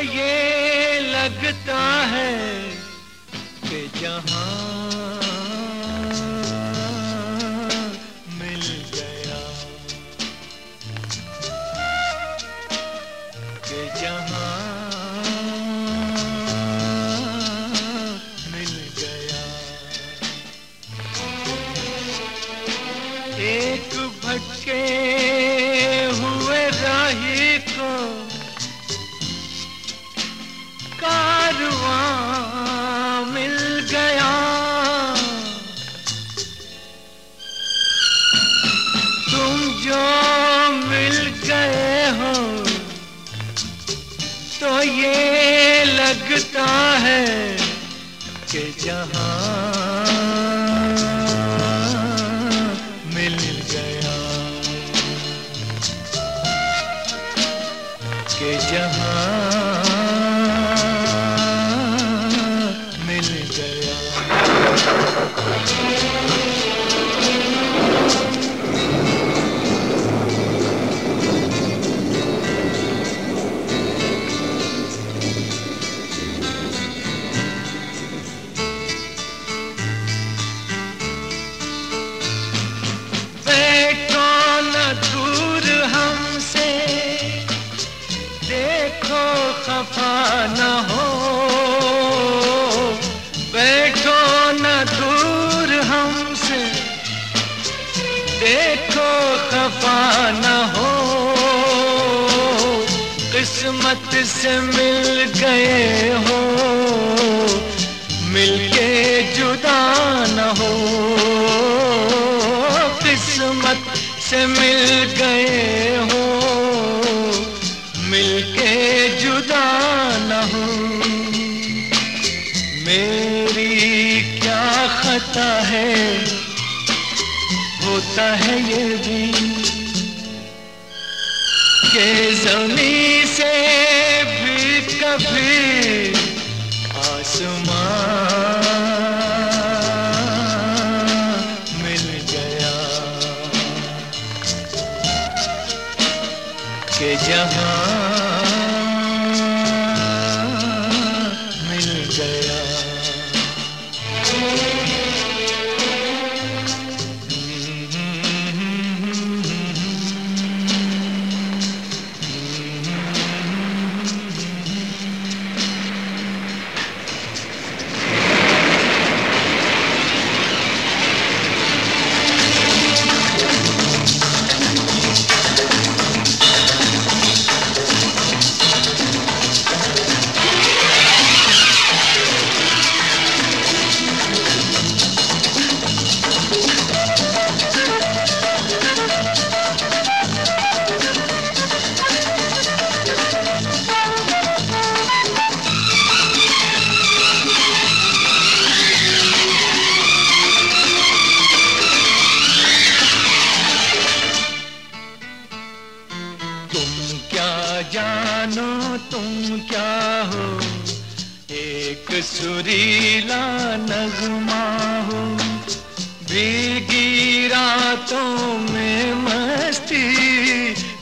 ये लगता है कि जहाँ जो मिल गए हो तो ये लगता है कि जहाँ मिल गया कि जहाँ किस्मत से मिल गए हो मिलके जुदा न हो। किस्मत से मिल गए हो मिलके जुदा न हो। मेरी क्या खता है, होता है ये भी के जमी से भी कभी आसमां मिल गया। के जहाँ जानो तुम क्या हो? एक सुरीला नगमा हो। भीगी रातों में मस्ती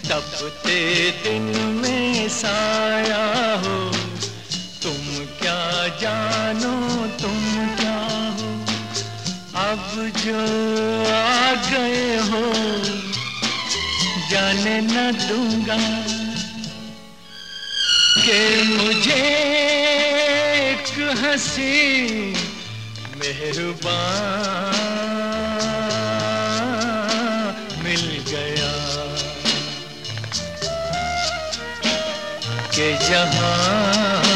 तपते दिन में साया हो। तुम क्या जानो, तुम क्या हो? अब जो आ गए हो, जाने न दूँगा। कि मुझे एक हँसी। मेहरबान मिल गया। के जहाँ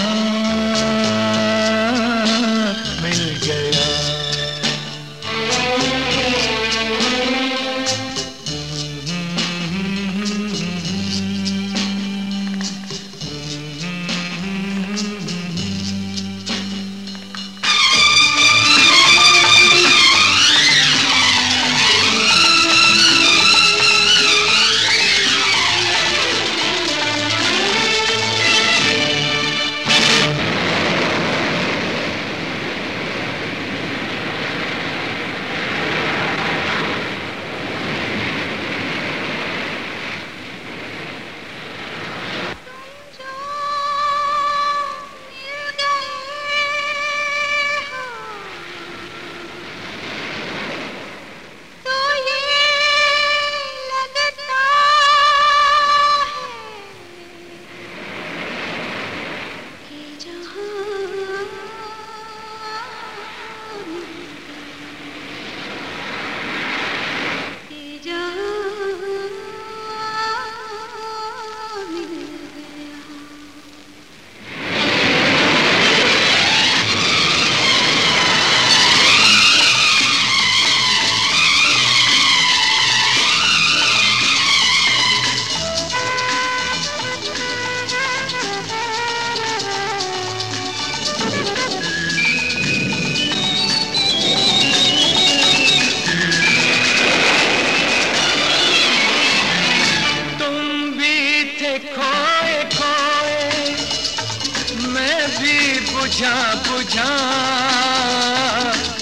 बुझा बुझा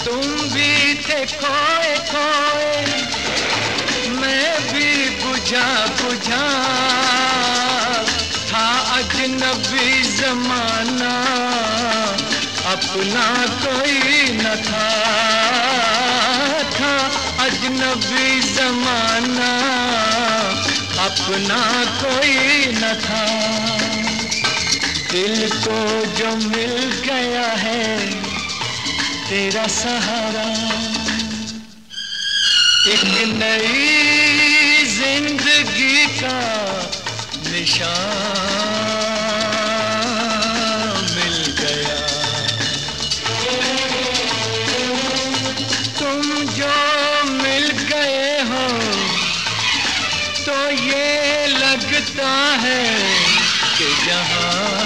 तुम भी थे खोए खोए। मैं भी बुझा बुझा था अजनबी जमाना। अपना कोई न था। था अजनबी जमाना। अपना कोई न था। दिल को जो मिल गया है, तेरा सहारा। एक नई ज़िंदगी का निशान मिल गया। तुम जो मिल गए हो तो ये लगता है कि जहाँ